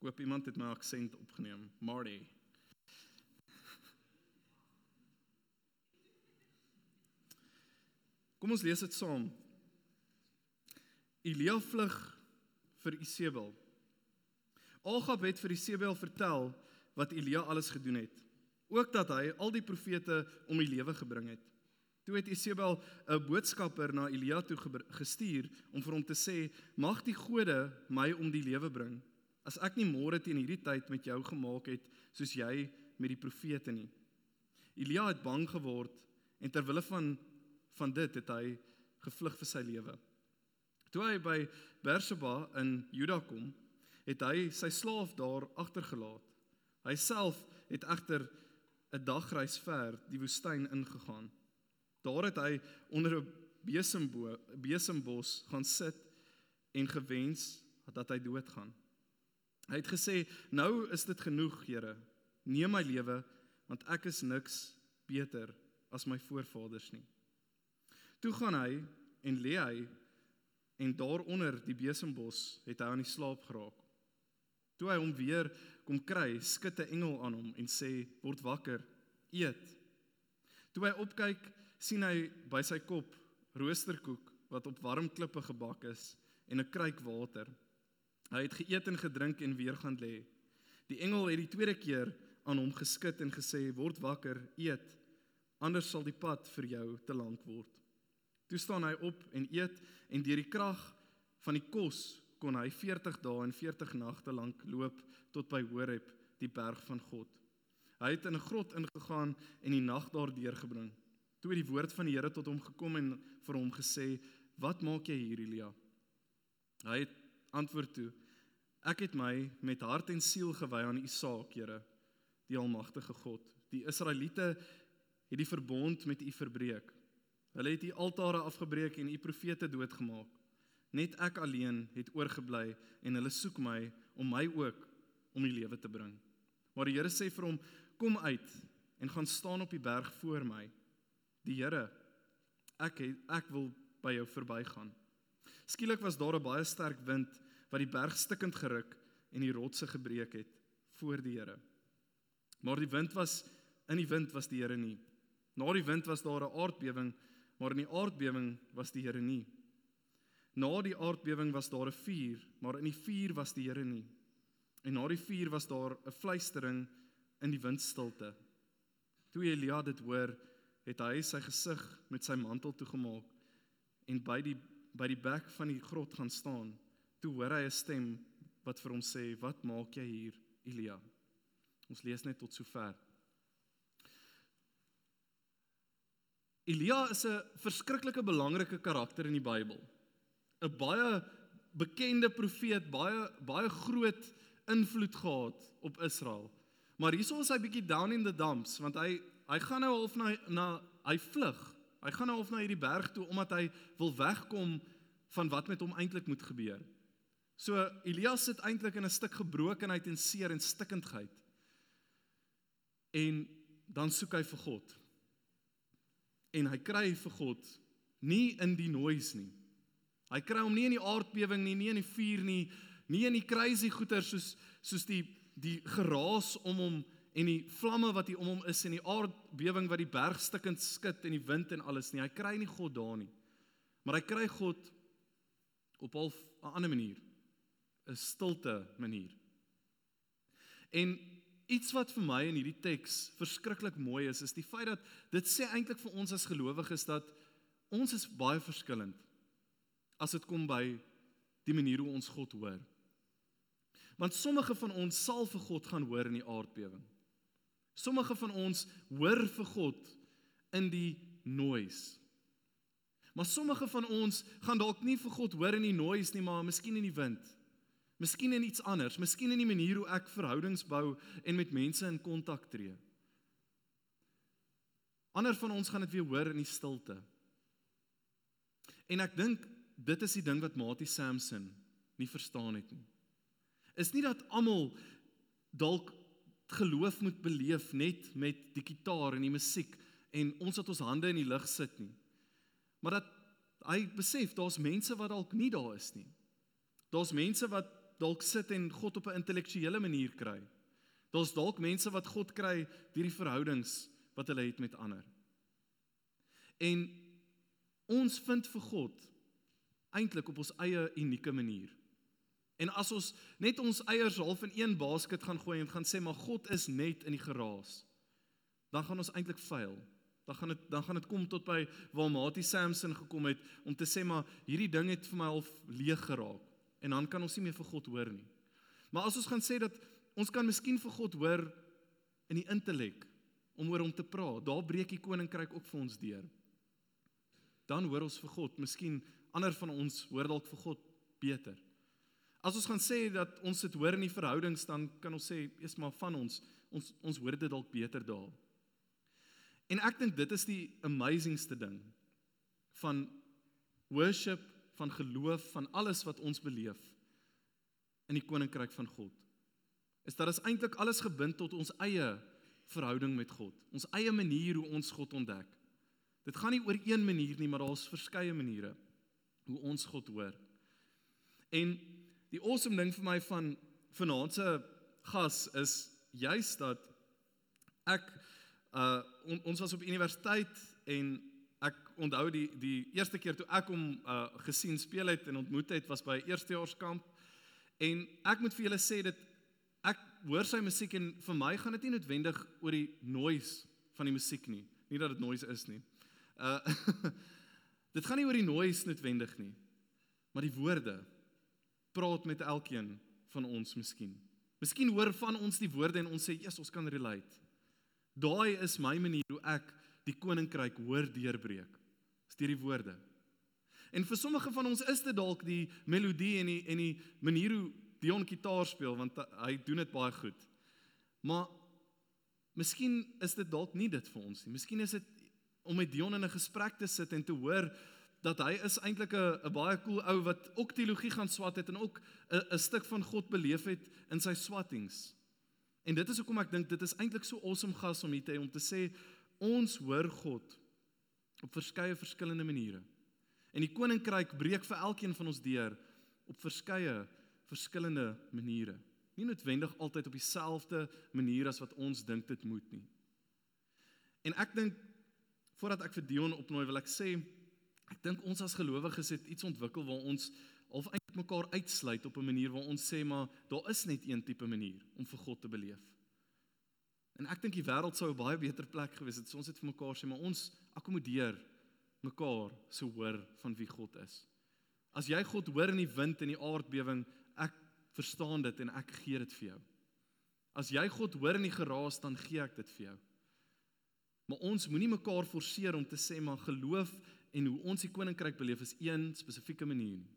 Ek hoop iemand het my aksent opgeneem. Marty. Kom ons lees dit saam. Elia vlug vir Isebel. Agab het vir Isebel vertel wat Elia alles gedoen het. Ook dat hy al die profete om die lewe gebring het. Toe het Isebel 'n boodskapper na Elia toe gestuur om vir hom te sê: "Mag die gode my om die lewe bring, as ek nie môre teen hierdie tyd met jou gemaak het soos jy met die profete nie." Elia het bang geword en ter wille van van dit het hy gevlug vir sy lewe. Toe hy by Berseba in Juda kom, het hy sy slaaf daar agtergelaat. Hy self het egter 'n dagreis ver die woestyn ingegaan. Daar het hy onder 'n besembo besembos gaan sit en gewens dat hy doodgaan. Hy het gesê: "Nou is dit genoeg, Here. Neem my lewe, want ek is niks beter as my voorvaders nie." Toe gaan hy en lê hy en daaronder die besembos het hy aan die slaap geraak. Toe hy hom weer kom kry, skud 'n engel aan hom en sê: "Word wakker, eet." Toe hy opkyk, sien hy by sy kop roosterkoek wat op warm klippe gebak is en 'n kruik water. Hy het geëet en gedrink en weer gaan lê. Die engel het die tweede keer aan hom geskud en gesê: "Word wakker, eet, anders sal die pad vir jou te lank word." Toe staan hy op en eet en deur die krag van die kos kon hy 40 dae en 40 nagte lank loop tot by Horeb, die berg van God. Hy het in 'n grot ingegaan en die nag daar deurgebring. Toe het die woord van die Here tot hom gekom en vir hom gesê: "Wat maak jy hier, Elia?" Hy het antwoord toe: "Ek het my met hart en siel gewy aan U saak, Here, die almagtige God. Die Israeliete het die verbond met U verbreek. Hulle het die altare afgebreek en u profete doodgemaak. Net ek alleen het oorgebly en hulle soek my om my ook om die lewe te bring. Maar die Here sê vir hom: "Kom uit en gaan staan op die berg voor my." Die Here: "Ek het, ek wil by jou verbygaan." Skielik was daar 'n baie sterk wind wat die berg stikkend geruk en die rotse gebreek het voor die Here. Maar die wind was in die wind was die Here nie. Na die wind was daar 'n aardbewing maar in die aardbewing was die Here nie. Na die aardbewing was daar 'n vuur, maar in die vuur was die Here nie. En na die vuur was daar 'n fluistering in die windstilte. Toe Elia dit hoor, het hy sy gesig met sy mantel toegemaak en by die by die bek van die grot gaan staan. Toe hoor hy 'n stem wat vir hom sê: "Wat maak jy hier, Elia?" Ons lees net tot sover. Elia is 'n verskriklike belangrike karakter in die Bybel. 'n Baie bekende profeet, baie baie groot invloed gehad op Israel. Maar hierso is hy bietjie down in the dumps want hy hy gaan nou half na na hy vlug. Hy gaan nou half na hierdie berg toe omdat hy wil wegkom van wat met hom eintlik moet gebeur. So Elias sit eintlik in 'n stuk gebrokenheid en seer en stikkindheid. En dan soek hy vir God en hy kry vir God nie in die noise nie. Hy kry hom nie in die aardbewing nie, nie in die vuur nie, nie in die crazy goeter soos soos die die geraas om hom en die vlamme wat hier om hom is en die aardbewing wat die berg stikkend skud en die wind en alles nie. Hy kry nie God daar nie. Maar hy kry God op 'n ander manier. 'n Stilte manier. En Iets wat vir my in hierdie teks verskriklik mooi is, is die feit dat dit sê eintlik vir ons as gelowiges dat ons is baie verskillend as dit kom by die manier hoe ons God hoor. Want sommige van ons sal vir God gaan hoor in die aardbewing. Sommige van ons hoor vir God in die noise. Maar sommige van ons gaan dalk nie vir God hoor in die noise nie, maar miskien in die wind. Miskien in iets anders, miskien in die manier hoe ek verhoudings bou en met mense in kontak tree. Ander van ons gaan dit weer hoor in die stilte. En ek dink dit is die ding wat Mati Samson nie verstaan het nie. Is nie dat almal dalk geloof moet beleef net met die kitaar en die musiek en ons wat ons hande in die lug sit nie. Maar dat hy besef daar's mense wat dalk nie daar is nie. Daar's mense wat dalk sit en God op 'n intellektuele manier kry. Daar's dalk mense wat God kry deur die verhoudings wat hulle het met ander. En ons vind vir God eintlik op ons eie unieke manier. En as ons net ons eiers half in een basket gaan gooi en gaan sê maar God is net in die geraas, dan gaan ons eintlik faal. Dan gaan dit dan gaan dit kom tot by waar Matie Samson gekom het om te sê maar hierdie ding het vir my half leeg geraak en dan kan ons nie meer vir God hoor nie. Maar as ons gaan sê dat ons kan miskien vir God hoor in die intellek om oor hom te praat, daar breek die koninkryk ook vir ons deur. Dan hoor ons vir God, miskien ander van ons hoor dalk vir God beter. As ons gaan sê dat ons dit hoor in die verhoudings dan kan ons sê eers maar van ons ons ons hoor dit dalk beter daar. En ek dink dit is die amazingste ding van worship, van geloof, van alles wat ons beleef in die koninkryk van God. Is dat dit eintlik alles gebind tot ons eie verhouding met God, ons eie manier hoe ons God ontdek. Dit gaan nie oor een manier nie, maar daar's verskeie maniere hoe ons God hoor. En die awesome ding vir my van vanaand se gas is juist dat ek uh on, ons was op universiteit en ek onthou die die eerste keer toe ek hom uh gesien speel het en ontmoet het was by eerstejaarskamp en ek moet vir julle sê dit ek hoor sy musiek en vir my gaan dit nie noodwendig oor die noise van die musiek nie. Nie dat dit noise is nie. Uh dit gaan nie oor die noise noodwendig nie. Maar die woorde praat met elkeen van ons miskien. Miskien hoor van ons die woorde en ons sê ja ons kan relate. Daai is my manier hoe ek die koninkryk hoor deurbreek. Is deur die woorde. En vir sommige van ons is dit dalk die melodie en die en die manier hoe Dion gitaar speel want hy doen dit baie goed. Maar miskien is dit dalk nie dit vir ons nie. Miskien is dit om met Dion in 'n gesprek te sit en te hoor dat hy is eintlik 'n 'n baie cool ou wat ook teologie gaan swat het en ook 'n 'n stuk van God beleef het in sy swattings. En dit is hoekom ek dink dit is eintlik so awesome gas om hier te hê om te sê ons hoor God op verskeie verskillende maniere. En die koninkryk breek vir elkeen van ons deur op verskeie verskillende maniere. Nie noodwendig altyd op dieselfde manier as wat ons dink dit moet nie. En ek dink voordat ek vir Dion opnooi wil ek sê ek dink ons as gelowiges het iets ontwikkel waar ons of eintlik mekaar uitsluit op 'n manier waar ons sê maar daar is net een tipe manier om vir God te beleef. En ek dink die wêreld sou 'n baie beter plek gewees het as ons dit vir mekaar sê maar ons akkommodeer mekaar so hoor van wie God is. As jy God hoor in die wind en die aardbewing, ek verstaan dit en ek gee dit vir jou. As jy God hoor in die geraas, dan gee ek dit vir jou. Maar ons moenie mekaar forceer om te sê maar geloof en hoe ons die koninkryk beleef is een spesifieke manier nie.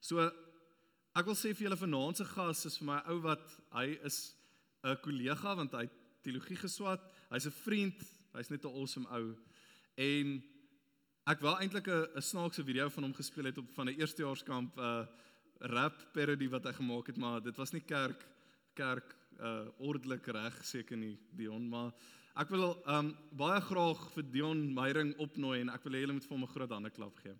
So ek wil sê vir julle vanaand se gas is vir my ou wat hy is 'n kollega want hy teologie geswat. Hy's 'n vriend, hy's net 'n awesome ou. En ek wou eintlik 'n snaakse video van hom gespeel het op van 'n eerstejaarskamp 'n uh, rap parody wat hy gemaak het, maar dit was nie kerk kerk uh ordelik reg seker nie Dion, maar ek wil um baie graag vir Dion Meyering opnooi en ek wil hê julle moet vir hom 'n groot hande klap gee.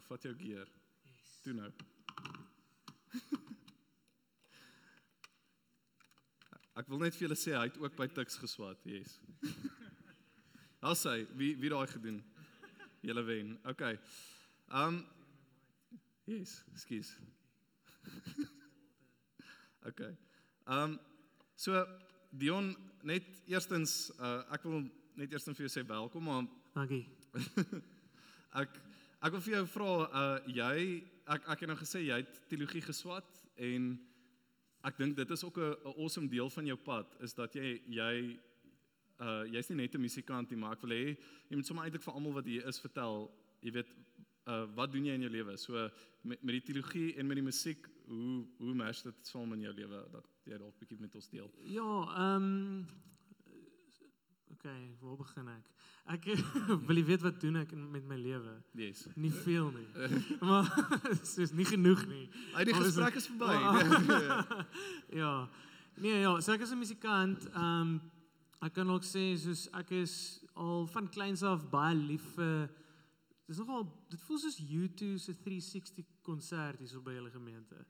Ou vat jou gear. Yes. Toe nou. Ek wil net vir julle sê hy het ook by Tix geswat, yes. Daar sê wie wie daai gedoen. Julle wen. Okay. Um Yes, skus. okay. Um so Dion net eerstens uh, ek wil net eers vir jou sê welkom maar Dankie. ek ek wil vir jou vra uh jy ek ek het nou gesê jy het teologie geswat en ek dink dit is ook 'n awesome deel van jou pad is dat jy jy uh jy's nie net 'n musikant nie maar ek wil hê jy moet sommer eintlik vir almal wat hier is vertel jy weet uh wat doen jy in jou lewe? So met met die teologie en met die musiek hoe hoe match dit saam in jou lewe dat jy dalk 'n bietjie met ons deel? Ja, ehm um, Okay, waar begin ek? Ek wil jy weet wat doen ek met my lewe? Yes. Nie veel nie. maar is nie genoeg nie. Hy die gesprek is verby. ja. Nee, ja, so ek is 'n musikant. Ehm um, ek kan ook sê soos ek is al van kleins af baie lief vir dis nogal dit voel soos U2 se 360 konsert hier so by hulle gemeente.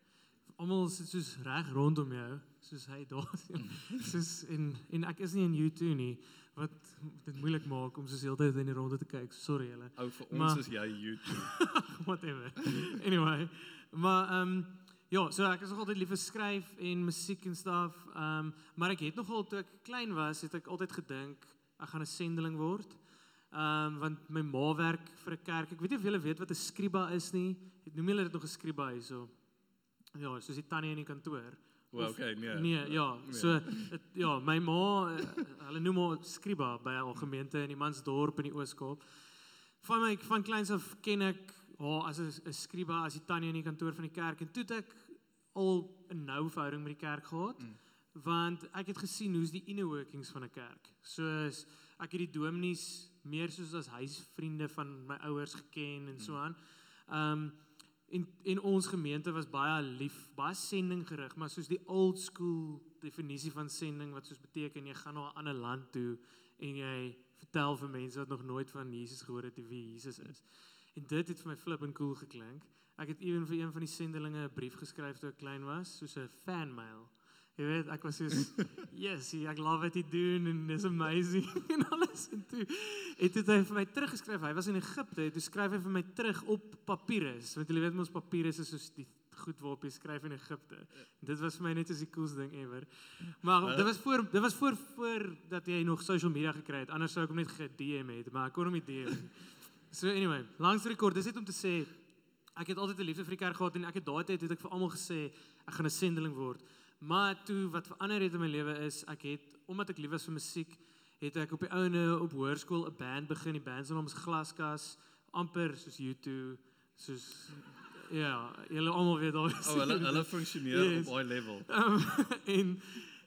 Almal sit soos reg rondom jou, soos hy daar soos en en ek is nie in U2 nie wat dit moeilik maak om soos heeltyd in die ronde te kyk. Sorry julle. Ou vir ons Maar- is jy YouTube. Whatever. Anyway, maar ehm um, ja, so ek is nog altyd lief vir skryf en musiek en stuff. Ehm um, maar ek het nogal toe ek klein was, het ek altyd gedink ek gaan 'n sendeling word. Ehm um, want my ma werk vir 'n kerk. Ek weet nie of julle weet wat 'n skriba is nie. Het noem julle dit nog 'n skriba hierso? Ja, soos die tannie in die kantoor. Well, okay, nee. Nee, ja. Nee. So het, ja, my ma, eh, hulle noem haar skriba by 'n gemeente in die Mansdorp in die Oos-Kaap. Van my van kleins af ken ek haar as 'n skriba as die tannie in die kantoor van die kerk en toe het ek al 'n nou verhouding met die kerk gehad. Mm. Want ek het gesien hoe's die inner workings van 'n kerk. Soos ek het die dominees meer soos as huisvriende van my ouers geken en so aan. Ehm en en ons gemeente was baie lief, baie sending gerig, maar soos die old school definisie van sending wat soos beteken jy gaan na 'n ander land toe en jy vertel vir mense wat nog nooit van Jesus gehoor het wie Jesus is. En dit het vir my flippend cool geklink. Ek het ewen vir een van die sendelinge 'n brief geskryf toe ek klein was, soos 'n fan mail. Jy weet, ek was soos yes, ek love wat jy doen en it's amazing en alles en toe het dit vir my teruggeskryf. Hy was in Egipte, skryf hy vir my terug op papirus, want jy weet mos papirus is soos die goed waarop jy skryf in Egipte. En dit was vir my net soos die coolste ding ever. Maar dit was voor dit was voor voor dat jy nog social media gekry het. Anders sou ek hom net ge-DM het, maar ek kon hom nie DM nie. So anyway, langs rekord, dis net om te sê ek het altyd 'n liefde vir die kerk gehad en ek het daai tyd het ek vir almal gesê ek gaan 'n sendeling word. Maar toe wat verander het in my lewe is ek het omdat ek lief was vir musiek, het ek op die ouene op hoërskool 'n band begin. Die band se naam is Glaskas, amper soos U2, soos ja, julle almal weet daai. Oh, hulle hulle funksioneer Yes. op daai level. Um, en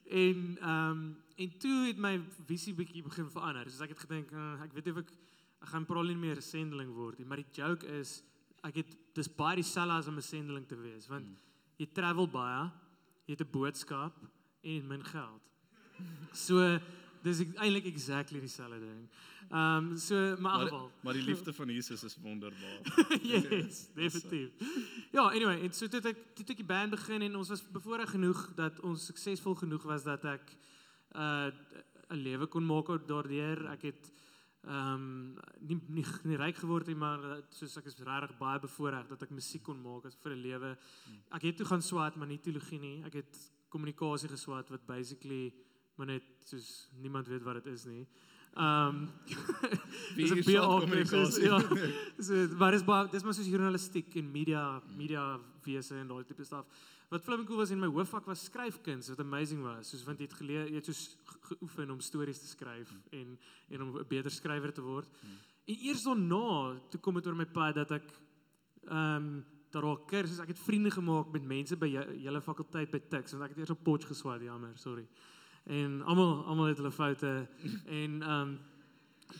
en ehm um, en toe het my visie bietjie begin verander. Soos ek het gedink, uh, ek weet of ek ek gaan probably nie meer 'n sendeling word nie, maar die joke is ek het dis baie dieselfde as om 'n sendeling te wees, want Mm. jy travel baie, jy het 'n boodskap en min geld. So dis eintlik exactly dieselfde ding. Ehm um, so maar Maar, geval maar die liefde van Jesus is wonderbaar. yes, definitief. Ja, anyway, en so het ek het ek die band begin en ons was bevoorreg genoeg dat ons suksesvol genoeg was dat ek uh 'n lewe kon maak daardeur. Ek het ehm um, nie nie nie ryk geword nie, maar uh, soos ek is regtig baie bevoorreg dat ek musiek kon maak vir 'n lewe. Ek het toe gaan swaat, maar nie teologie nie. Ek het kommunikasie geswaat wat basically maar net soos niemand weet wat dit is nie. Ehm um, Dis 'n soos- kommunikasie? ja. so maar dis baie dis maar soos journalistiek en media media wese en daai tipe staf. Wat flipping cool was in my hoofvak was skryfkuns wat amazing was, soos want jy het geleer jy het soos ge- geoefen om stories te skryf en en om 'n beter skrywer te word. En eers daarna toe kom dit oor my pad dat ek ehm um, daar ook kursus ek het vriende gemaak met mense by julle fakulteit by Tuks want ek het eers op potch geswaat jammer sorry. En almal almal het hulle foute en ehm um,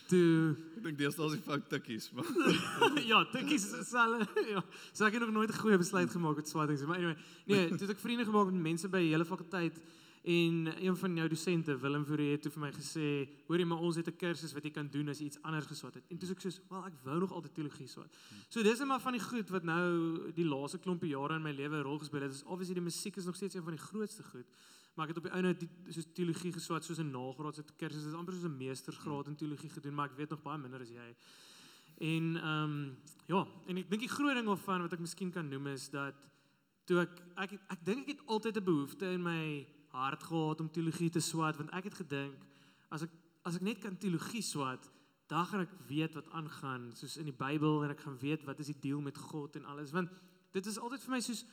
toe Ek dink deesdae is die fout tikkies, maar ja, tikkies is dieselfde. Ja. So ek het nog nooit 'n goeie besluit gemaak met swattings, maar anyway, nee, toe het ek vriende gemaak met mense by julle fakulteit en een van jou dosente, Willem Fourie het toe vir my gesê, hoorie, maar ons het 'n kursus wat jy kan doen as jy iets anders geswat het. En toe sê ek soos, "Wel, ek wou nog altyd teologie swat." So dis net maar van die goed wat nou die laaste klompie jare in my lewe 'n rol gespeel het. Dis obviously die musiek is nog steeds een van die grootste goed. Maar ek het op die einde die soos teologie geswat soos 'n nagraadse kursus. Dit amper soos 'n meestersgraad in teologie gedoen, maar ek weet nog baie minder as jy. En ehm um, ja, en ek dink die groot ding daarvan wat ek miskien kan noem is dat toe ek ek het- ek dink ek het altyd 'n behoefte in my hart gehad om teologie te swat want ek het gedink as ek as ek net kan teologie swat, dan gaan ek weet wat aangaan soos in die Bybel en ek gaan weet wat is die deal met God en alles want dit is altyd vir my soos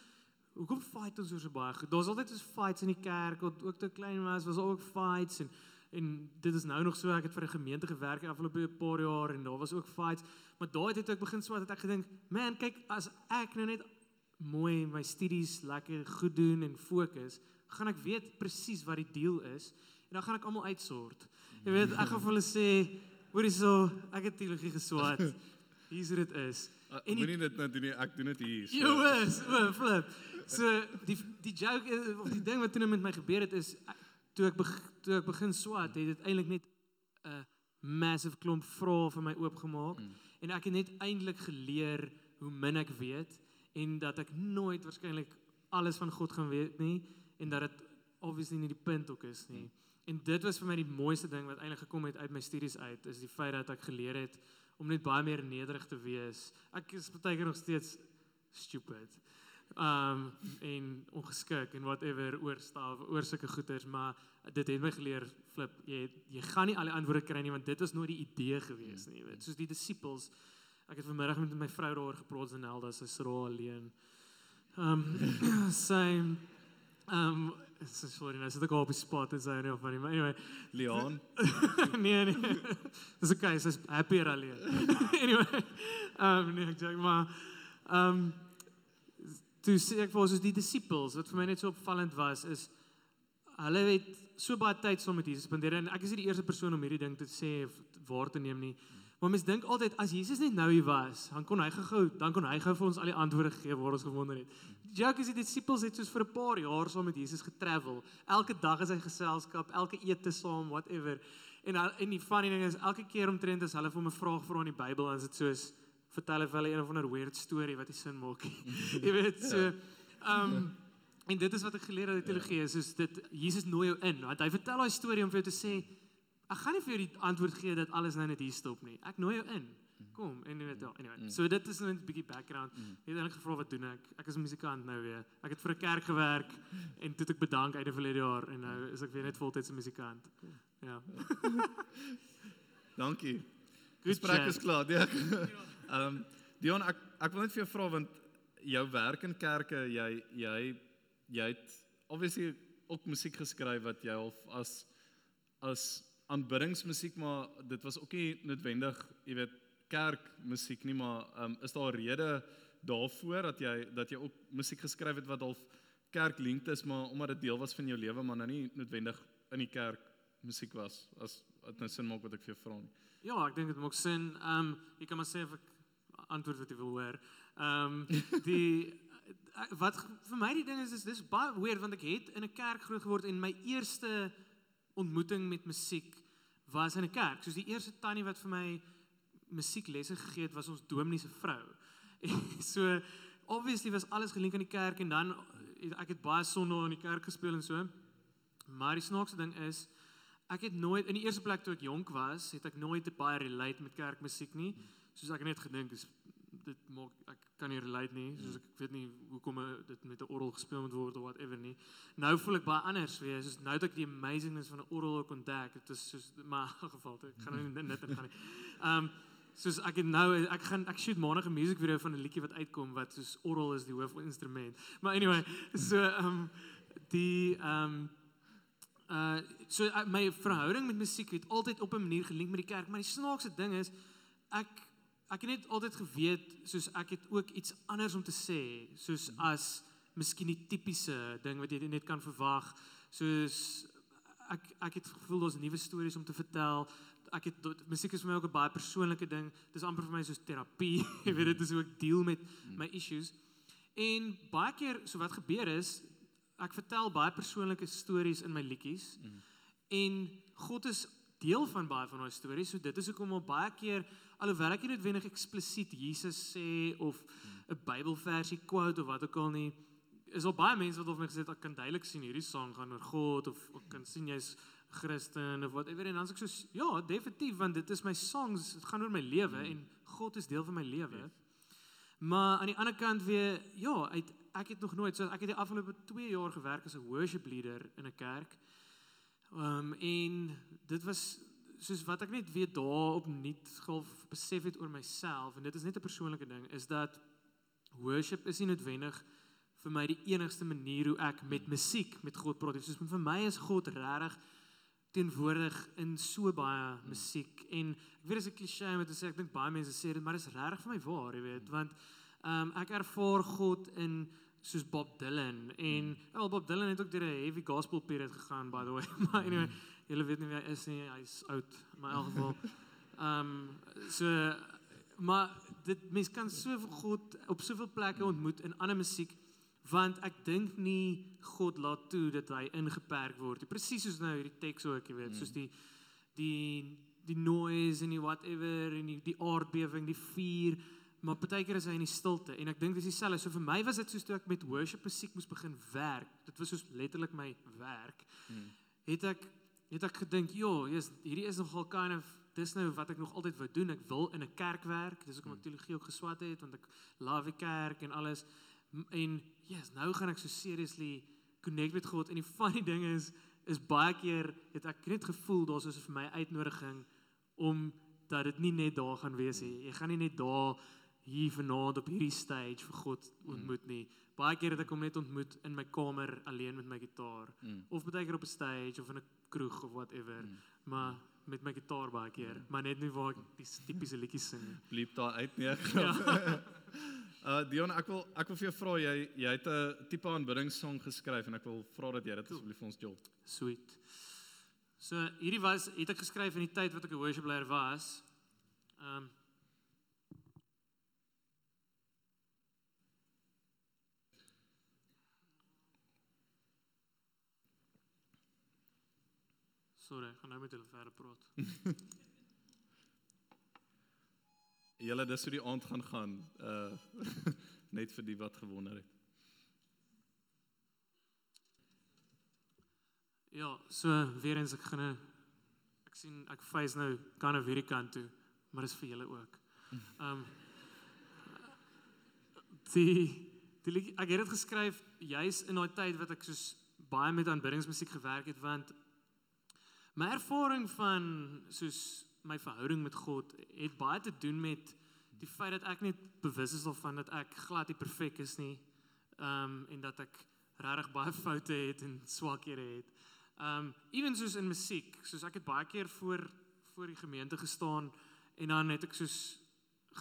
hoekom fight ons oor so baie goed? Daar's altyd soos fights in die kerk, ook ook toe ek klein was, was ook fights en en dit is nou nog so ek het vir 'n gemeente gewerk afgelope paar jaar en daar was ook fights, maar daai toe ek begin swat het ek gedink, man, kyk as ek nou net mooi my studies lekker goed doen en fokus, gaan ek weet presies wat die deal is en dan gaan ek almal uitsort. Jy weet, ek gaan vir hulle sê, hoorie so, ek het teologie geswat. Hier's hoe dit is. uh, En die- moenie dit nou doen nie. Ek doen dit hier. so. Joes, o, flip. So die die joke is, of die ding wat toe met my gebeur het is toe ek beg, toe ek begin swat, het dit eintlik net 'n massive klomp vrae vir my oopgemaak Mm. en ek het net eintlik geleer hoe min ek weet en dat ek nooit waarskynlik alles van God gaan weet nie en dat dit obviously nie die punt ook is nie. En dit was vir my die mooiste ding wat eintlik gekom het uit my studies uit is die feit dat ek geleer het om net baie meer nederig te wees. Ek is baie keer nog steeds stupid. Um en ongeskik en whatever oor staaf oor sulke goeters, maar dit het my geleer flip jy jy gaan nie al die antwoorde kry nie want dit was nooit die idee gewees nie, weet. Soos die disippels. Ek het vanmiddag met my vrou daaroor gepraat en Elda sy sra alleen. Um sy um so sorry, nou sit ek op die spot en sy of maar nie, maar anyway, Leon, nee nee. Dis okay, sy's happier alleen. anyway, um nee, ek sê maar um toe sê ek vir ons is die disippels wat vir my net so opvallend was is hulle het so baie tyd saam met Jesus spandeer en ek is nie die eerste persoon om hierdie ding te sê of waar te neem nie. Maar mens dink altyd as Jesus net nou hier was, dan kon hy gou dan kon hy gou vir ons al die antwoorde gee waar ons gewonder het. Jacques is die disippels het soos vir 'n paar jaar saam met Jesus getravel. Elke dag is hy geselskap, elke ete saam, whatever. En en die funny ding is elke keer omtrent as hulle vir hom 'n vraag vra in die Bybel, dan is dit soos vertel hy vir hulle een of ander weird storie wat nie sin maak nie. Jy weet so ehm um, en dit is wat ek geleer het uit teologie is soos dit Jesus nooi jou in want hy vertel daai storie om vir jou te sê ek gaan nie vir jou die antwoord gee dat alles nou net hier stop nie. Ek nooi jou in. Kom en jy weet ja, anyway. So dit is net 'n bietjie background. Jy het eintlik gevra wat doen ek? Ek is 'n musikant nou weer. Ek het vir 'n kerk gewerk en toe het ek bedank uit die verlede jaar en nou is ek weer net voltydse musikant. Ja. dankie. Gesprek is klaar. Ja. Ehm um, Dion, ek ek wil net vir jou vra want jou werk in kerke, jy jy jy het obviously ook musiek geskryf wat jy half as as aanbiddingsmusiek, maar dit was ook nie noodwendig, jy weet, kerkmusiek nie, maar um, is daar 'n rede daarvoor dat jy dat jy ook musiek geskryf het wat half kerklinked is, maar omdat dit deel was van jou lewe, maar nou nie noodwendig in die kerk musiek was as dit nou sin maak wat ek vir jou vra nie. Ja, ek dink dit maak sin. Ehm um, jy kan maar sê of ek antwoord wat jy wil hoor. Ehm um, die wat vir my die ding is is dis baie weird want ek het in 'n kerk groot geword en my eerste ontmoeting met musiek was in 'n kerk. Soos die eerste tannie wat vir my musieklesse gegee het was ons dominee se vrou. So obviously was alles gelink aan die kerk en dan ek het baie sondae in die kerk gespeel en so. Maar die snaakse ding is ek het nooit in die eerste plek toe ek jonk was, het ek nooit baie relate met kerkmusiek nie. Soos ek net gedink is dit maak ek kan nie relate nie, soos ek, ek weet nie hoekom eh, dit met 'n orgel gespeel moet word of whatever nie. Nou voel ek baie anders weer, soos nou dat ek die amazingness van 'n orgel ook ontdek. Dit is soos maar geval ek gaan nou net in gaan nie. Ehm soos ek het nou ek gaan ek shoot maandag 'n musiek video van 'n liedjie wat uitkom wat soos orgel is die hoofinstrument. Maar anyway, so ehm um, die ehm um, Uh so uh, my verhouding met musiek het altyd op 'n manier gelink met die kerk, maar die snaakse ding is ek ek het net altyd geweet soos ek het ook iets anders om te sê, soos as miskien die tipiese ding wat jy net kan verwag, soos ek ek het gevoel daar's nuwe stories om te vertel. Ek het musiek is vir my ook 'n baie persoonlike ding. Dis amper vir my soos terapie. Jy weet dit is hoe ek deel met my issues. En baie keer so wat gebeur is ek vertel baie persoonlike stories in my liedjies. Mm. En God is deel van baie van daai stories. So dit is hoekom al baie keer alhoewel ek nie noodwendig eksplisiet Jesus sê of 'n Bybelversie quote of wat ook al nie, is al baie mense wat op my gesê het ek kan duidelik sien hierdie sang gaan oor God of ek kan sien jy's Christen of whatever en dan sê ek so ja, definitief want dit is my songs, dit gaan oor my lewe mm. en God is deel van my lewe. Yes. Maar aan die ander kant weer, ja, uit, ek het nog nooit so ek het die afgelope 2 jaar gewerk as 'n worship leader in 'n kerk. Ehm um, en dit was soos wat ek net weer daarop nuut gelf besef het oor myself en dit is net 'n persoonlike ding is dat worship is nie noodwendig vir my die enigste manier hoe ek met musiek met God praat. Soos vir my is God regtig teenwoordig in so baie musiek. En ek weet dis 'n klise om te sê ek dink baie mense sê dit maar dit is regtig vir my waar jy weet want ehm um, ek ervaar God in soos Bob Dylan. En wel Bob Dylan het ook deur 'n heavy gospel period gegaan by the way. Maar anyway julle weet nie wie hy is nie hy's oud maar in elk geval ehm um, so maar dit mens kan soveel God op soveel plekke ontmoet in ander musiek want ek dink nie God laat toe dat hy ingeperk word. Presies soos nou hierdie teks ook, jy weet, soos die die die noise en die whatever en die die aardbewing, die vuur, maar partykeer is hy in die stilte en ek dink dis dieselfde. So vir my was dit soos toe ek met worship musiek moes begin werk. Dit was soos letterlik my werk. Hmm. Het ek het ek gedink, "Jo, yes, hierdie is nogal kind of dis nou wat ek nog altyd wou doen. Ek wil in 'n kerk werk. Dis hoekom ek teologie ook geswat het want ek love die kerk en alles. En yes, nou gaan ek so seriously connect met God en die funny ding is is baie keer het ek net gevoel daar's soos vir my uitnodiging om dat dit nie net daar gaan wees nie. Jy gaan nie net daar hier vanaand op hierdie stage vir God ontmoet nie. Baie keer het ek hom net ontmoet in my kamer alleen met my gitaar Mm. of baie keer op 'n stage of in 'n kroeg of whatever. Mm. Maar met my gitaar baie keer, maar net nie waar ek die tipiese liedjies sing nie. Bliep daar uit nee. Ja. Uh Dion, ek wil ek wil vir jou vra jy jy het 'n tipe aanbiddingssong geskryf en ek wil vra dat jy dit asseblief vir ons jol. Sweet. So hierdie was het ek geskryf in die tyd wat ek 'n worship leier was. Um, Sorry, ek gaan nou met julle verder praat. Julle dis hoe die aand gaan gaan. Uh net vir die wat gewonder het. Ja, so weer eens ek gaan nou ek sien ek face nou kan of hierdie kant toe, maar dis vir julle ook. Um, die die ek het dit geskryf juis in daai tyd wat ek soos baie met aanbiddingsmusiek gewerk het want my ervaring van soos my verhouding met God het baie te doen met die feit dat ek net bewus is daarvan dat ek glad nie perfek is nie. Ehm um, en dat ek regtig baie foute het en swakhede het. Ehm um, ewen soos in musiek, soos ek het baie keer voor voor die gemeente gestaan en dan het ek soos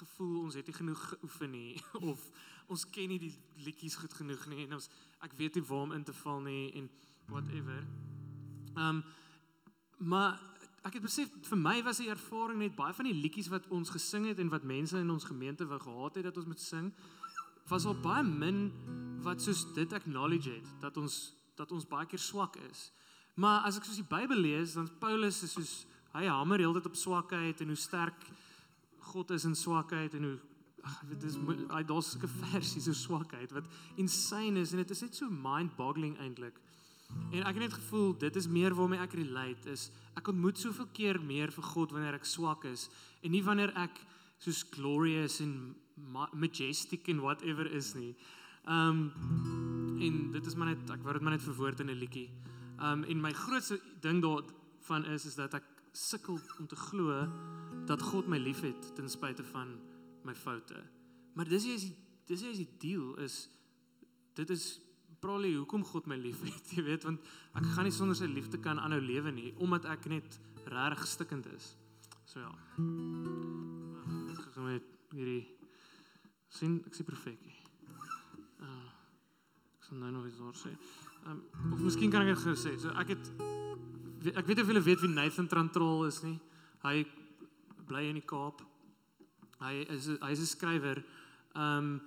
gevoel ons het nie genoeg geoefen nie of ons ken nie die liedjies goed genoeg nie en ons ek weet nie waar om in te val nie en whatever. Ehm um, maar ek het besef vir my was die ervaring net baie van die liedjies wat ons gesing het en wat mense in ons gemeente wou gehad het dat ons moet sing was al baie min wat soos dit acknowledge het dat ons dat ons baie keer swak is. Maar as ek soos die Bybel lees, dan Paulus is soos hy hamer heeltyd op swakheid en hoe sterk God is in swakheid en hoe ag dit is hy daar's 'n versie so swakheid wat insane is en dit is net so mind-boggling eintlik. En ek het net gevoel dit is meer waarmee ek relate is ek ontmoet soveel keer meer vir God wanneer ek swak is en nie wanneer ek soos glorious en ma- majestic en whatever is nie. Um en dit is maar net ek wou dit maar net verwoord in 'n liedjie. Um en my grootste ding daarvan is is dat ek sukkel om te glo dat God my liefhet ten spyte van my foute. Maar dis is dis is die deal is dit is probably hoekom God my liefhet, jy weet, want ek gaan nie sonder sy liefde kan aanhou lewe nie omdat ek net regtig stikkend is. So ja. Ek gaan met hierdie sien ek sien perfek. Uh, ek sal nou nog iets daar sê. Um, of miskien kan ek dit gou sê. So ek het ek weet nie of julle weet wie Nathan Trantrol is nie. Hy bly in die Kaap. Hy is hy is 'n skrywer. Um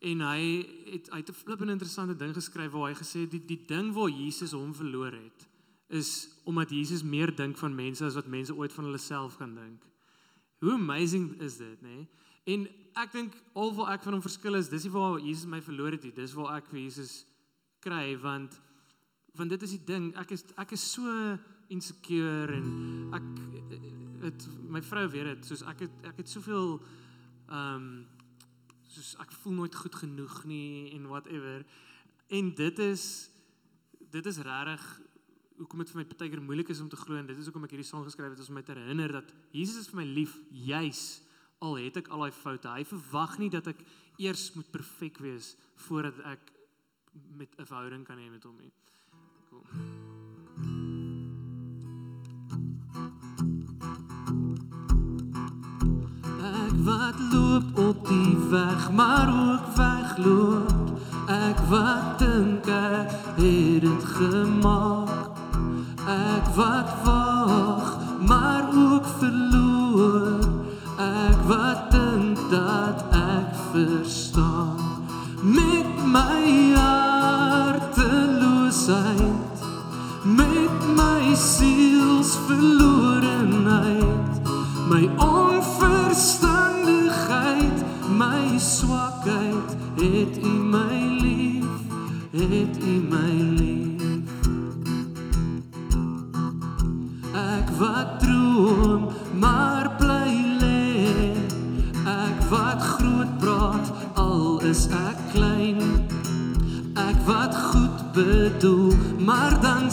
en hy het hy het 'n flippend interessante ding geskryf waar hy gesê het die die ding waar Jesus hom verloor het is omdat Jesus meer dink van mense as wat mense ooit van hulle self kan dink. Hoe amazing is dit, nê? En ek dink al wat ek van hom verskil is, dis nie waar Jesus my verloor het nie, dis waar ek vir Jesus kry want want dit is die ding, ek is ek is so insecure en ek het my vrou weet dit, soos ek het ek het soveel ehm um, soos ek voel nooit goed genoeg nie en whatever. En dit is dit is regtig hoekom dit vir my baie keer moeilik is om te glo en dit is hoekom ek hierdie sang geskryf het om my te herinner dat Jesus is vir my lief juis al het ek al daai foute. Hy verwag nie dat ek eers moet perfek wees voordat ek met 'n verhouding kan hê met hom nie. Cool. Wat loop op die weg, maar ook wegloop. Ek wat dink ek het dit gemaak. Ek wat wag, maar ook verloor. Ek wat dink dat ek verstaan. Met my harteloosheid, met my sielsverlorenheid swakheid bedoel, maar dan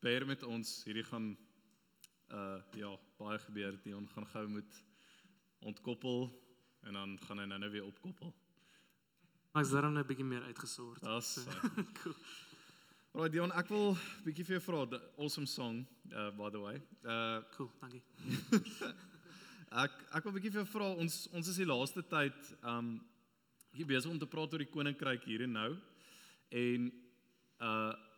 Beheer met ons, hierdie gaan uh ja, baie gebeur. Dion gaan gou moet ontkoppel en dan gaan hy nou nou weer opkoppel. Maar is daarom 'n bietjie meer uitgesort. Das. So, cool. right Dion, ek wil bietjie vir jou vra, awesome song uh by the way. Uh Cool, dankie. ek ek wil bietjie vir jou vra, ons ons is die laaste tyd um hier besig om te praat oor die koninkryk hier en nou. En uh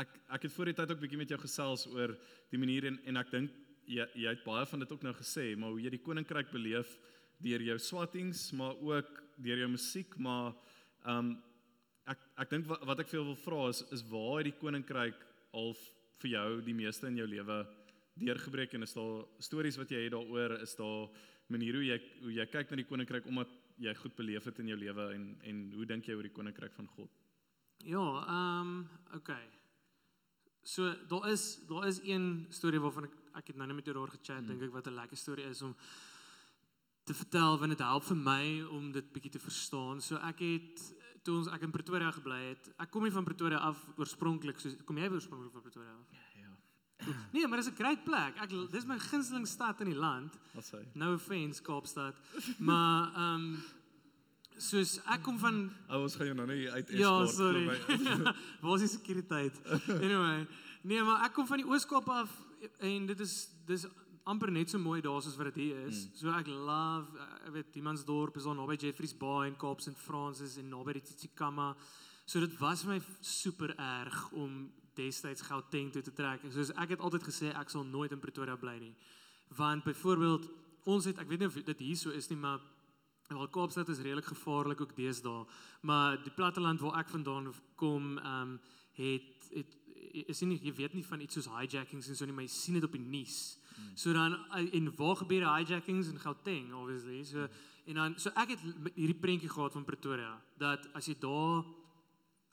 ek ek het voor die tyd ook bietjie met jou gesels oor die manier en en ek dink jy jy het baie van dit ook nou gesê, maar hoe jy die koninkryk beleef deur jou swattings, maar ook deur jou musiek, maar um ek ek dink wat, wat ek vir jou wil vra is is waar het die koninkryk al vir jou die meeste in jou lewe deurgebreek en is daar stories wat jy het daaroor, is daar maniere hoe jy hoe jy kyk na die koninkryk omdat jy goed beleef het in jou lewe en en hoe dink jy oor die koninkryk van God? Ja, ehm um, okay. So daar is daar is een storie waarvan ek ek het nou net met jou daaroor gechat, Hmm. dink ek wat 'n lekker storie is om te vertel want dit help vir my om dit bietjie te verstaan. So ek het toe ons ek in Pretoria gebly het. Ek kom nie van Pretoria af oorspronklik, so kom jy oorspronklik van Pretoria af? Ja. Nee, maar dis 'n great plek. Ek dis my gunsteling stad in die land. Wat sê? No offense Kaapstad. Maar ehm um, soos ek kom van Ou ons gaan jou nou nie uit Ja, escort. sorry. Waar is die sekuriteit? Anyway, nee, maar ek kom van die Ooskaap af en dit is dis amper net so mooi daar soos wat dit hier is. Mm. So ek love eh, ek weet Diemansdorp is daar naby Jeffreys Bay en Kaap St Francis en naby die Tsitsikamma. So dit was vir my super erg om destyds Gauteng toe te trek. Soos ek het altyd gesê ek sal nooit in Pretoria bly nie. Want byvoorbeeld ons het ek weet nie of dit hier so is nie, maar Wel Kaapstad is redelik gevaarlik ook deesdae, maar die platteland waar ek vandaan kom, ehm um, het het is nie jy weet nie van iets soos hijackings en so nie, maar jy sien dit op die nuus. Hmm. So dan en waar gebeur die hijackings in Gauteng obviously. So en dan so ek het hierdie prentjie gehad van Pretoria dat as jy daar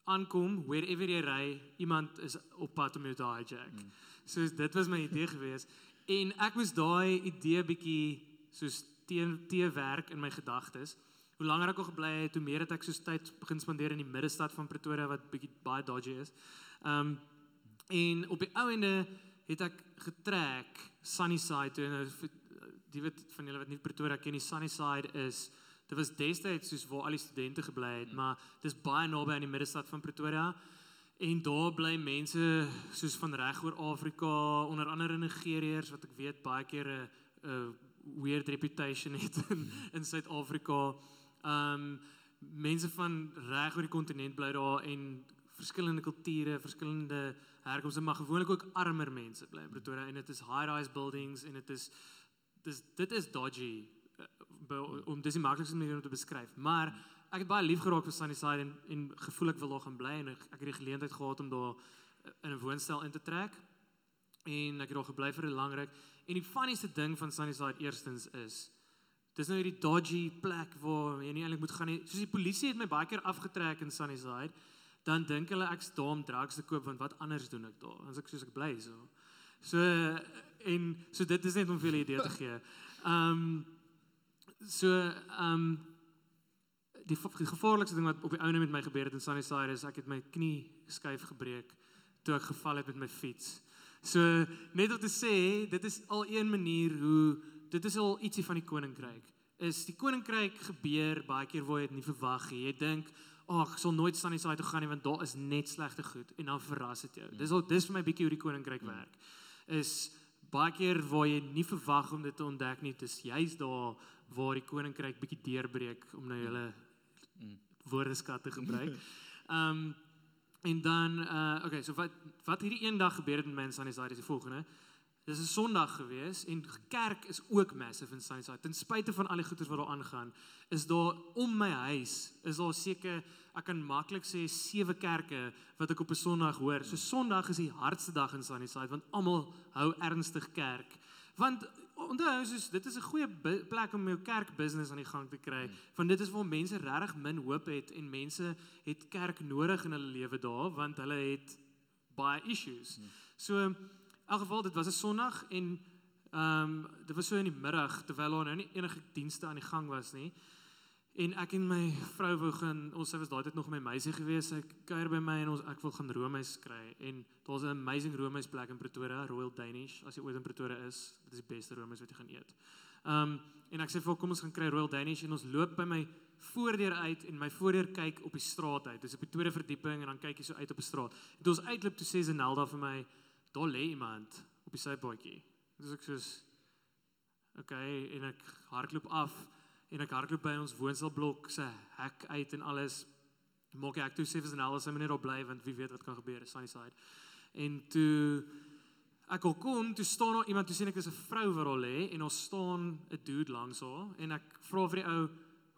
aankom, wherever jy ry, iemand is op pad om jou te hijack. Hmm. So dit was my idee gewees en ek moes daai idee bietjie soos teen te werk in my gedagtes. Hoe langer ek al gebly het, hoe meer het ek soos tyd begin spandeer in die middestad van Pretoria wat bietjie baie dodgy is. Um en op die ou ende het ek getrek Sunnyside toe en vir die wat van julle wat nie Pretoria ken nie, Sunnyside is dit was destyds soos waar al die studente gebly het, maar dis baie naby aan die middestad van Pretoria. En daar bly mense soos van reg oor Afrika, onder andere Nigeriërs wat ek weet baie keer 'n 'n weird reputation het in in Suid-Afrika. Um mense van reg oor die kontinent bly daar en verskillende kulture, verskillende herkomste, maar gewoonlik ook armer mense bly in Pretoria en dit is high-rise buildings en dit is dis dit is dodgy eh, om dis die maklikste manier om te beskryf. Maar ek het baie lief geraak vir Sunnyside en en gevoel ek wil daar gaan bly en ek, ek het die geleentheid gehad om daar eh, in 'n woonstel in te trek. En ek het daar gebly vir 'n lang ruk. En die funnieste ding van Sunnyside eerstens is dis nou hierdie dodgy plek waar jy nie eintlik moet gaan nie. Soos die polisie het my baie keer afgetrek in Sunnyside, dan dink hulle ek's daar om drugs te koop want wat anders doen ek daar? As ek soos ek bly so. So en so dit is net om vir julle idee te gee. Ehm um, so ehm um, die, die gevaarlikste ding wat op die ouene met my gebeur het in Sunnyside is ek het my knie skuif gebreek toe ek geval het met my fiets. So net om te sê, dit is al een manier hoe dit is al ietsie van die koninkryk. Is die koninkryk gebeur baie keer waar jy dit nie verwag nie. Jy dink, "Ag, oh, ek sal nooit Sunnyside toe gaan nie want daar is net slegte goed" en dan verras dit jou. Dis al dis vir my bietjie hoe die koninkryk werk. Is baie keer waar jy nie verwag om dit te ontdek nie, dis juist daar waar die koninkryk bietjie deurbreek om nou julle woordeskat te gebruik. Ehm um, en dan uh okay, so wat wat hierdie een dag gebeur het in Sunnyside is die volgende. Dis 'n Sondag gewees en kerk is ook massive in Sunnyside. Ten spyte van al die goeders wat daar aangaan, is daar om my huis is daar seker ek kan maklik sê sewe kerke wat ek op 'n Sondag hoor. So Sondag is die hardste dag in Sunnyside want almal hou ernstig kerk. Want onthou soos dit is 'n goeie plek om jou kerkbusiness aan die gang te kry. Want dit is waar mense regtig min hoop het en mense het kerk nodig in hulle lewe daar want hulle het baie issues. So in elk geval dit was 'n Sondag en ehm um, dit was so in die middag terwyl daar nou nie enige dienste aan die gang was nie. En ek en my vrou wou gaan ons sy was daai tyd nog my meisie gewees. Sy kuier by my en ons ek wil gaan roomys kry en daar's 'n amazing roomys plek in Pretoria, Royal Danish. As jy ooit in Pretoria is, dit is die beste roomys wat jy gaan eet. Um en ek sê vir kom ons gaan kry Royal Danish en ons loop by my voordeur uit en my voordeur kyk op die straat uit. Dis op die tweede verdieping en dan kyk jy so uit op 'n straat. En toe ons uitloop toe sê Zenelda vir my, daar lê iemand op die sypaadjie. Dis ek soos okay en ek hardloop af en ek hardloop by ons woonstelblok se hek uit en alles. Maak ek toe sê vir Zenelda sy moet net daar bly want wie weet wat kan gebeur, Sunnyside. En toe ek al kom, toe staan daar iemand, toe sien ek dis 'n vrou wat daar lê en ons staan 'n dude langs haar en ek vra vir die ou,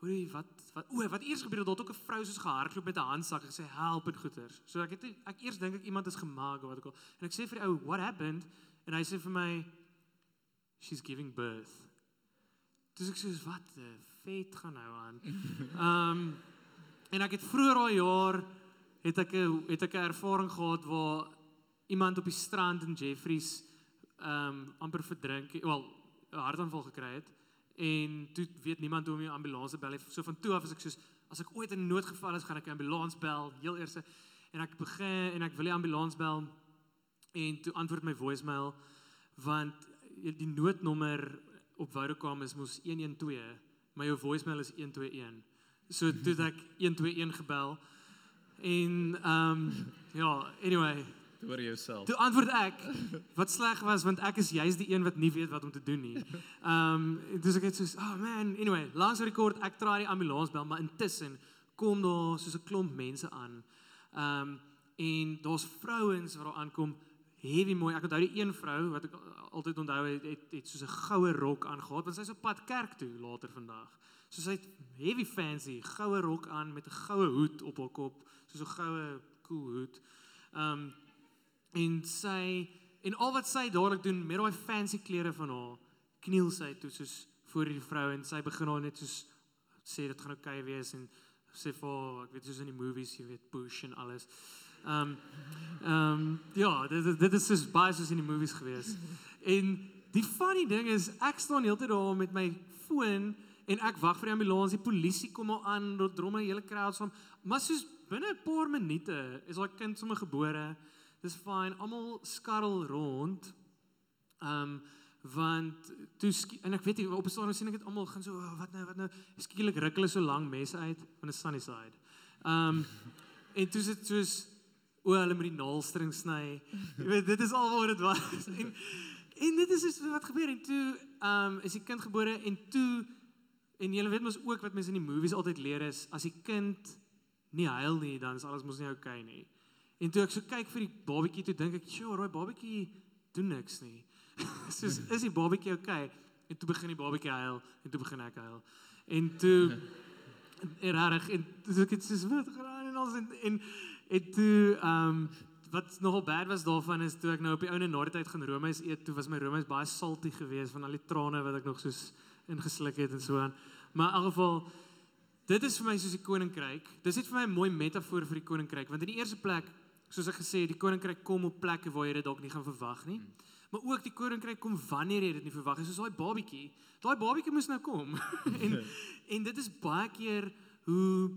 "Hoerie, wat wat o, wat eers gebeur het, daar het ook 'n vrou soos gehardloop met 'n handsak en gesê help en goeters." So ek het ek eers dink ek iemand is gemaak of wat ook al. En ek sê vir die ou, "What happened?" En hy sê vir my, "She's giving birth." Dis ek sê, "Wat vet gaan nou aan?" Ehm um, en ek het vroeër daai jaar het ek 'n het ek 'n ervaring gehad waar iemand op die strand in Jeffreys ehm um, amper verdrink, wel 'n hartaanval gekry het en toe weet niemand hoe om die ambulans te bel nie. So van toe af is ek soos as ek ooit in noodgeval is, gaan ek 'n ambulans bel, heel eers en ek begin en ek wil die ambulans bel en toe antwoord my voicemail want die noodnommer op Vodacom is mos 112, maar jou voicemail is 121. So toe ek 121 gebel en ehm um, ja, anyway, oor jouself. Toe antwoord ek wat sleg was want ek is juist die een wat nie weet wat om te doen nie. Ehm um, dis ek het soos oh man, anyway, langs rekord ek draai die ambulans bel, maar intussen kom daar soos 'n klomp mense aan. Ehm um, en daar's vrouens wat daar aankom heavy mooi. Ek onthou die een vrou wat ek altyd onthou het het, het soos 'n goue rok aangehad want sy's op pad kerk toe later vandag. So sy het heavy fancy goue rok aan met 'n goue hoed op haar kop, soos 'n goue cool hoed. Um, en sy en al wat sy dadelik doen met daai fancy klere van haar, kniel sy toe soos voor die vrou en sy begin haar net soos sê dit gaan oukei okay wees en sê vir haar, ek weet soos in die movies, jy weet push en alles. Ehm um, ehm um, ja, dit dit- dit is soos baie soos in die movies gewees. En die funny ding is ek staan heeltyd daar met my foon en ek wag vir die ambulans, die polisie kom al aan, daar drom 'n hele crowd saam. Maar soos binne 'n paar minute is daai kind sommer gebore. Dis fyn, almal skarrel rond. Ehm um, want toe en ek weet nie op 'n stadium sien ek dit almal gaan so "Oh, wat nou wat nou skielik ruk hulle so lank messe uit van 'n sunny side. Ehm um, en toe sit soos o hulle met die naalstring sny. Jy weet dit is al wat dit was. En en dit is wat gebeur en toe ehm um, is die kind gebore en toe En jy weet mos ook wat mense in die movies altyd leer is as die kind nie huil nie, dan is alles mos nie oukei okay nie. En toe ek so kyk vir die babatjie, toe dink ek, "Sjoe, daai babatjie doen niks nie." Soos is die babatjie oukei? Okay? En toe begin die babatjie huil en toe begin ek huil. En toe en rarig en dis ek het soos wat gaan en alles en en, en toe ehm um, wat nogal bad was daarvan is toe ek nou op die ouene na die tyd gaan roomys eet, toe was my roomys baie salty geweest van al die trane wat ek nog soos ingesluk het en so aan. Maar in elk geval dit is vir my soos die koninkryk. Dis net vir my 'n mooi metafoor vir die koninkryk want in die eerste plek, soos ek gesê het, die koninkryk kom op plekke waar jy dit dalk nie gaan verwag nie. Maar ook die koninkryk kom wanneer jy dit nie verwag nie, soos daai babietjie. Daai babietjie moes nou kom. en en dit is baie keer hoe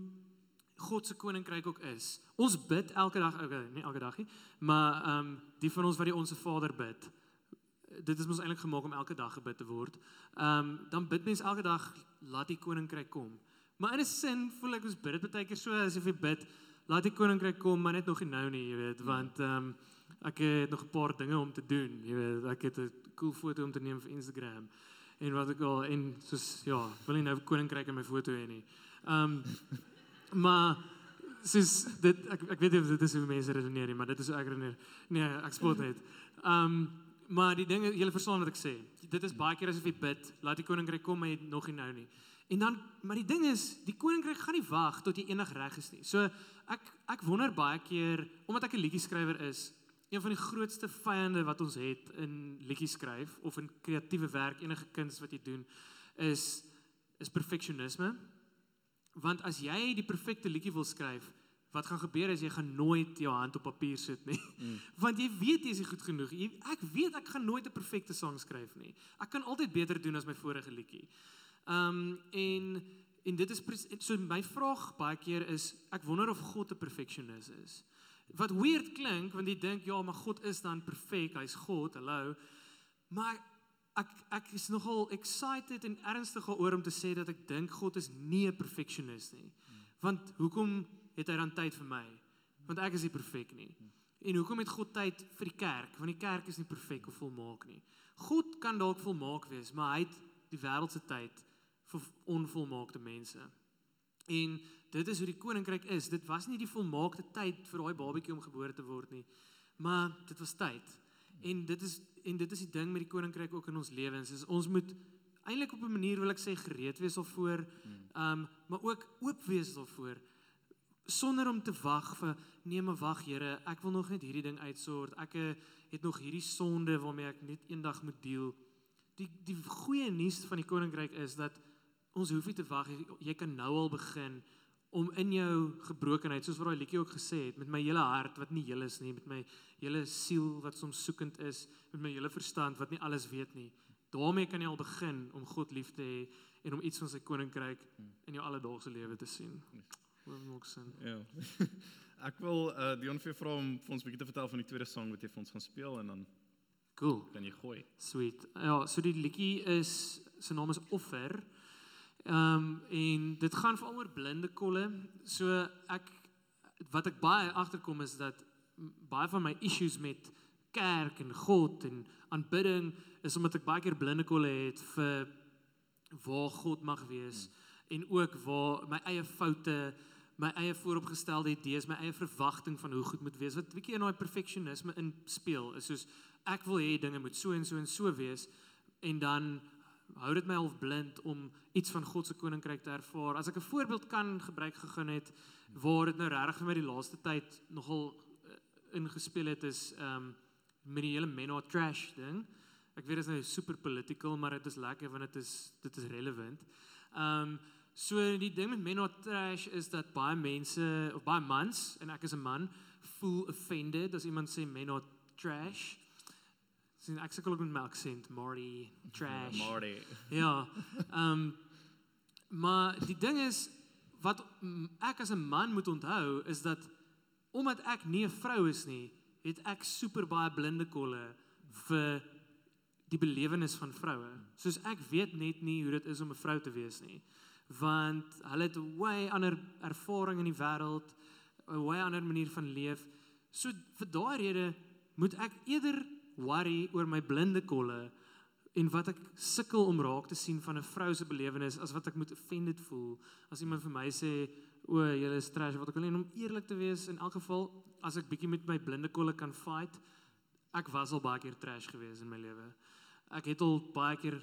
God se koninkryk ook is. Ons bid elke dag, okay, nie elke dag nie, maar ehm um, die van ons wat die onsse Vader bid. Dit is mos eintlik gemaak om elke dag gebid te word. Ehm um, dan bid mens elke dag laat die koninkryk kom. Maar in 'n sin voel ek ons bid dit baie keer so asof jy bid laat die koninkryk kom, maar net nog nie nou nie, jy weet, want ehm um, ek het nog 'n paar dinge om te doen, jy weet, ek het 'n cool foto om te neem vir Instagram en wat ek al en soos ja, wil nie nou koninkryk in my foto hê nie. Ehm um, maar soos dit ek ek weet nie of dit is hoe mense redeneer nie, maar dit is hoe ek redeneer. Nee, ek spot net. Ehm um, maar die dinge jy verstaan wat ek sê. Dit is baie keer asof jy bid, laat die koninkryk kom maar jy nog nie nou nie. En dan maar die ding is, die koninkryk gaan nie wag tot jy enig reg is nie. So ek ek wonder baie keer omdat ek 'n liedjie skrywer is, een van die grootste vyande wat ons het in liedjie skryf of in kreatiewe werk, enige kuns wat jy doen, is is perfeksionisme. Want as jy die perfekte liedjie wil skryf, wat gaan gebeur is jy gaan nooit jou hand op papier sit nie. Mm. Want jy weet jy is nie goed genoeg. Jy, ek weet ek gaan nooit 'n perfekte sang skryf nie. Ek kan altyd beter doen as my vorige liedjie. Um en en dit is so my vraag baie keer is ek wonder of God 'n perfeksionis is. Wat weird klink want jy dink ja, maar God is dan perfek, hy's God, hallo. Maar ek ek is nogal excited en ernstig oor om te sê dat ek dink God is nie 'n perfeksionis nie. Want hoekom het hy dan tyd vir my? Want ek is nie perfek nie. En hoekom het God tyd vir die kerk? Want die kerk is nie perfek of volmaak nie. God kan dalk volmaak wees, maar hy het die wêreld se tyd vir onvolmaakte mense. En dit is hoe die koninkryk is. Dit was nie die volmaakte tyd vir daai babatjie om gebore te word nie, maar dit was tyd. En dit is en dit is die ding met die koninkryk ook in ons lewens. Is ons moet eintlik op 'n manier wil ek sê gereed wees daarvoor, ehm um, maar ook oop wees daarvoor sonder om te wag vir nee maar wag Here, ek wil nog net hierdie ding uitsort. Ek eh, het nog hierdie sonde waarmee ek net eendag moet deel. Die die goeie nuus van die koninkryk is dat ons hoef nie te wag jy kan nou al begin om in jou gebrokenheid soos wat daai liedjie ook gesê het met my hele hart wat nie heel is nie met my hele siel wat soms soekend is met my hele verstand wat nie alles weet nie daarmee kan jy al begin om God lief te hê en om iets van sy koninkryk in jou alledaagse lewe te sien. Hoe maak sin? Ja. Ek wil uh, Dion vir vra om vir ons 'n bietjie te vertel van die tweede sang wat jy vir ons gaan speel en dan cool. kan jy gooi. Sweet. Ja so die liedjie is sy naam is offer Ehm um, en dit gaan veral oor blinde kolle. So ek wat ek baie agterkom is dat baie van my issues met kerk en God en aanbidding is omdat ek baie keer blinde kolle het vir waar God mag wees hmm. en ook waar my eie foute, my eie vooropgestelde idees, my eie verwagting van hoe goed moet wees. Wat bietjie in daai perfeksionisme in speel is soos ek wil hê dinge moet so en so en so wees en dan hou dit my half blind om iets van God se koninkryk te ervaar. As ek 'n voorbeeld kan gebruik gegaan het waar dit nou regtig vir my die laaste tyd nogal uh, ingespeel het is ehm um, met die hele Menno trash ding. Ek weet dit is nou super political, maar dit is lekker want dit is dit is relevant. Ehm um, so die ding met Menno trash is dat baie mense of baie mans en ek is 'n man voel offended as iemand sê Menno trash sien ek sukkel ook met my aksent Marty trash. Marty. Ja ehm um, maar die ding is wat ek as 'n man moet onthou is dat omdat ek nie 'n vrou is nie het ek super baie blinde kolle vir die belewenis van vroue. Soos ek weet net nie hoe dit is om 'n vrou te wees nie. Want hulle het 'n way ander ervaring in die wêreld 'n way ander manier van leef. So vir daai rede moet ek eerder worry oor my blinde kolle en wat ek sukkel om raak te sien van 'n vrou se belewenis as wat ek moet offended voel as iemand vir my sê o, jy is trash wat ek wil net om eerlik te wees in elk geval as ek bietjie met my blinde kolle kan fight ek was al baie keer trash gewees in my lewe. Ek het al baie keer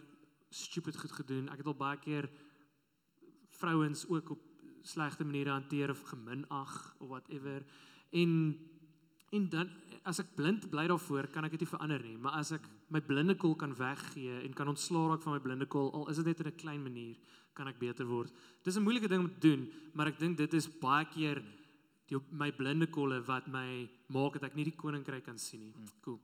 stupid goed gedoen. Ek het al baie keer vrouens ook op slegte maniere hanteer of geminag of whatever. En en dan as ek blind bly daarvoor, kan ek dit nie verander nie, maar as ek my blinde kol kan weggee en kan ontslaa raak van my blinde kol, al is dit net in 'n klein manier, kan ek beter word. Dis 'n moeilike ding om te doen, maar ek dink dit is baie keer die my blinde kolle wat my maak dat ek nie die koninkryk kan sien nie. Cool.